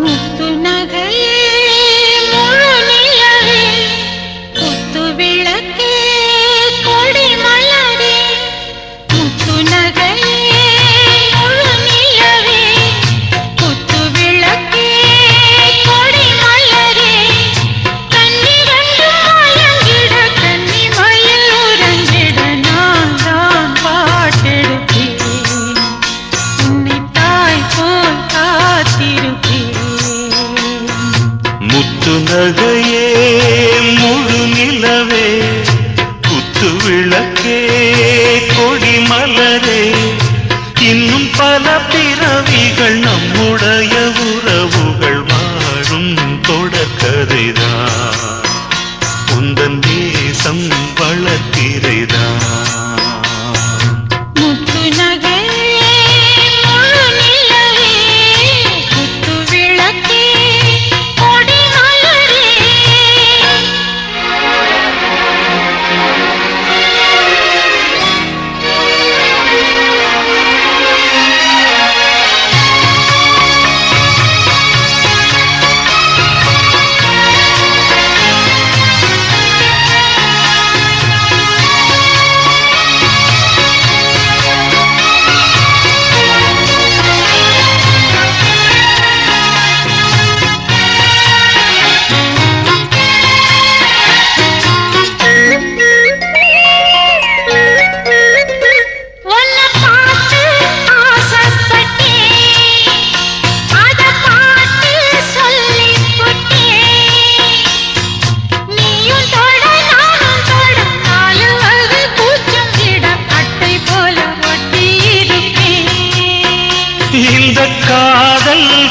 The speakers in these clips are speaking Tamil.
मुक्त न புத்துநகையே முழு நிலவே. குத்து விளக்கே கொடிமலரே இன்னும் பல பிறவிகள் நம்முடைய உறவு.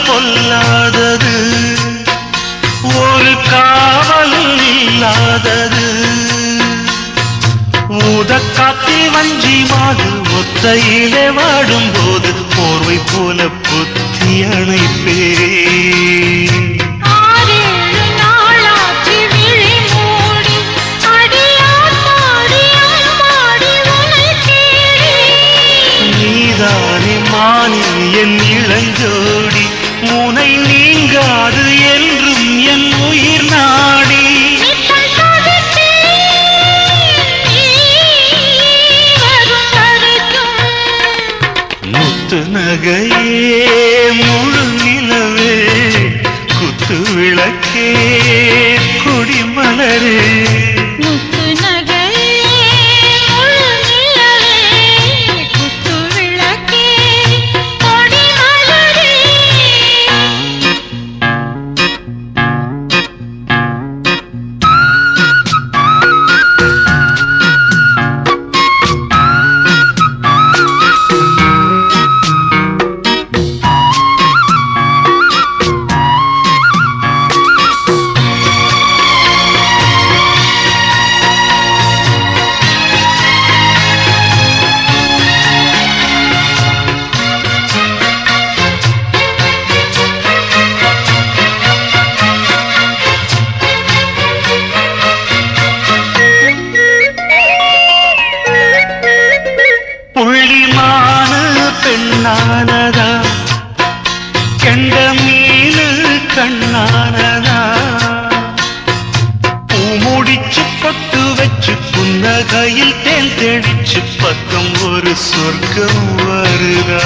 பொல்லாதது. ஒரு காவல் இல்லாதது. ஊதக்காத்தில் வஞ்சி மாடு ஒத்தையிலே வாடும் போது போர்வை போல புத்தி அணைப்பே. கண்ணானதா? கெண்ட மீன் கண்ணானதா பூமுடிச்சு பட்டு வச்சு புன்னகையில் தேன் தெளிச்சு பக்கம் ஒரு சொர்க்கம் வருதா?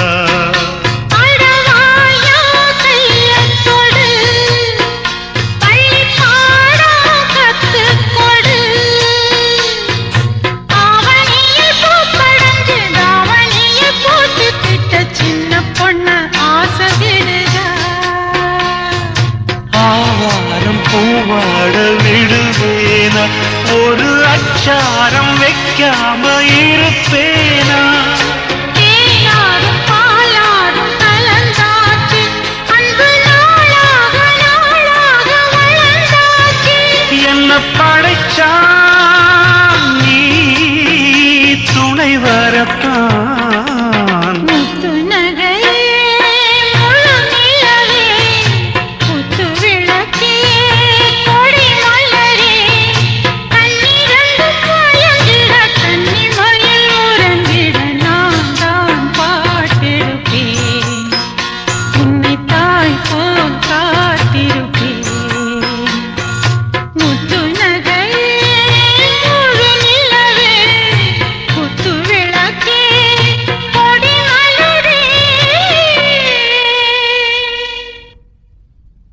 விடுக ஆவாரம் பூவாட விடுவேனா? ஒரு அச்சாரம் வைக்காம இருப்பேனா? படைச்சா நீ துணை வரத்தான்.